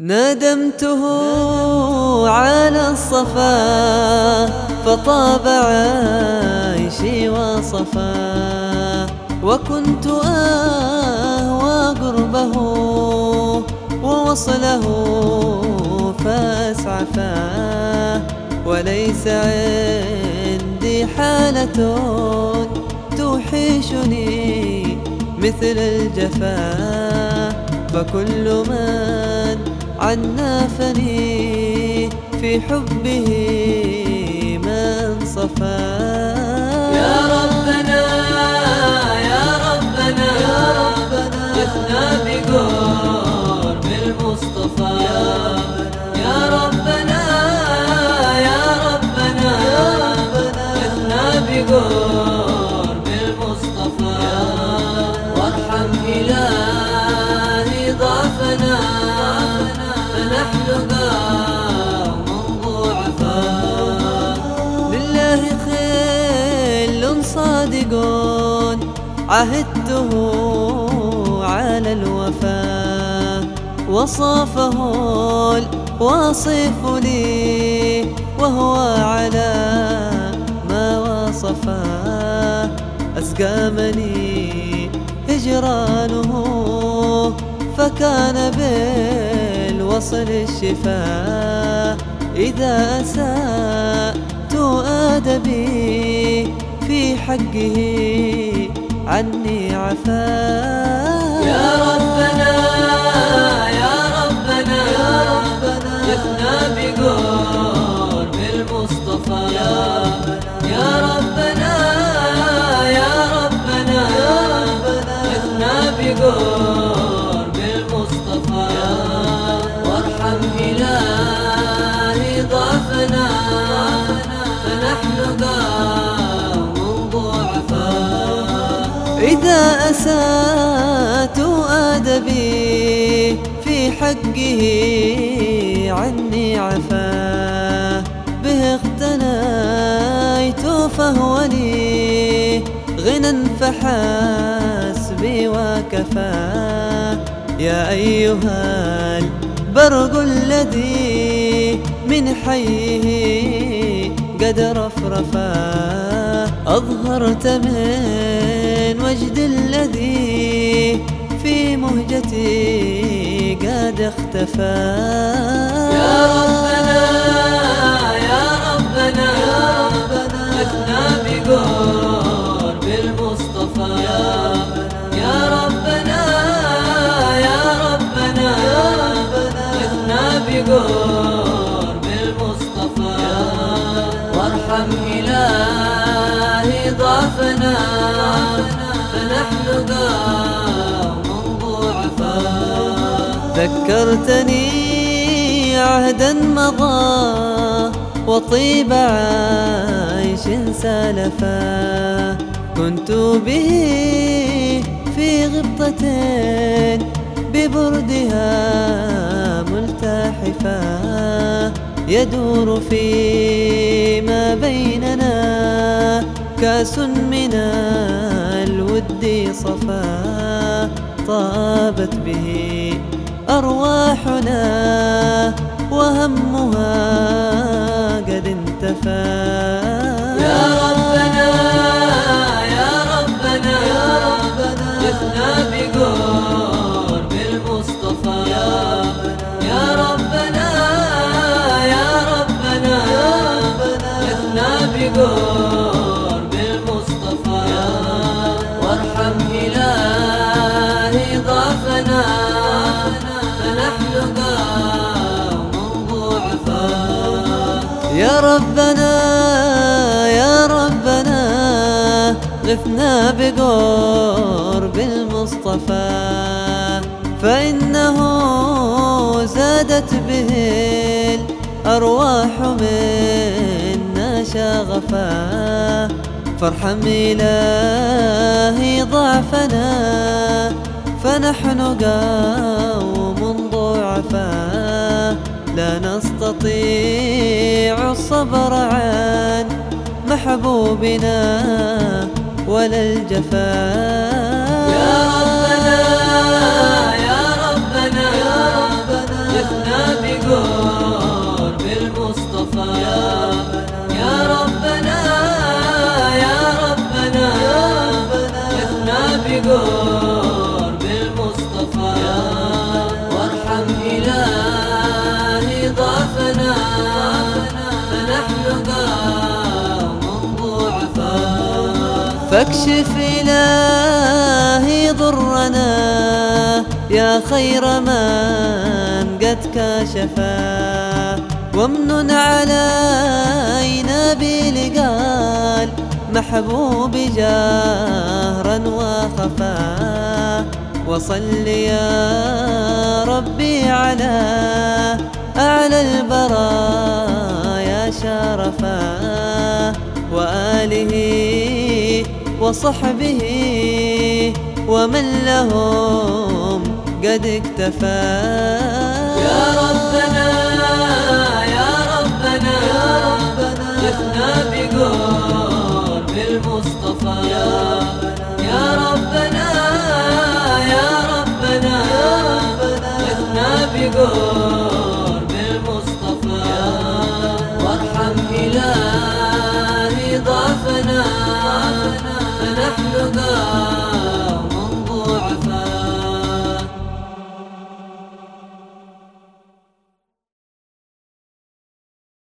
ندمته على الصفا فطاب عيشي وصفا. وكنت أهوى قربه ووصله فأسعفا. وليس عندي حالة توحشني مثل الجفا. فكل من عنا فني في حبه من صفا لله عهدته على الوفاء وصافه الواصف لي وهو على ما وصفا. أسقامني هجرانه فكان به وصل الشفاء. إذا أسأت أدبي في حقه. عني عفا. يا ربنا يا ربنا يا ربنا. غثنا بقرب المصطفى يا إذا أسأت أدبي في حقه عني عفا. به اقتنيت فهو لي غنى فحسبي وكفى يا أيها البرق الذي من حيه قد رفرفا. أظهرت من في مهجتي قد اختفى. يا ربنا يا ربنا يا ربنا أثنى بقرب المصطفى يا ربنا يا ربنا أثنى بقرب وارحم إلهي ضعفنا فنحن قوم ذكرتني عهدا مضى وطيب عيش سلفا. كنت به في غبطة ببردها ملتحفا. يدور فيما بيننا كأس من الود صفا. طابت به أرواحنا وهمها قد انتفى. يا ربنا يا ربنا يا ربنا غثنا بقرب المصطفى يا ربنا بقرب يا ربنا يا ربنا غثنا بقرب المصطفى. فإنه زادت به الأرواح من شغفا. فارحم إلهي ضعفنا فنحن قوم ضعفا. لا نستطيع الصبر عن محبوبنا ولا الجفاء. يا ربنا يا ربنا بقرب المصطفى بقرب واكشف إلهي ضرنا. يا خير من قد كاشفا. وامن علينا بلقال محبوب جهرا وخفا. وصل يا ربي على أعلى البرايا شرفا. وآله وصحبه ومن لهم قد اكتفى. يا ربنا يا ربنا يا ربنا. غثنا بقرب المصطفى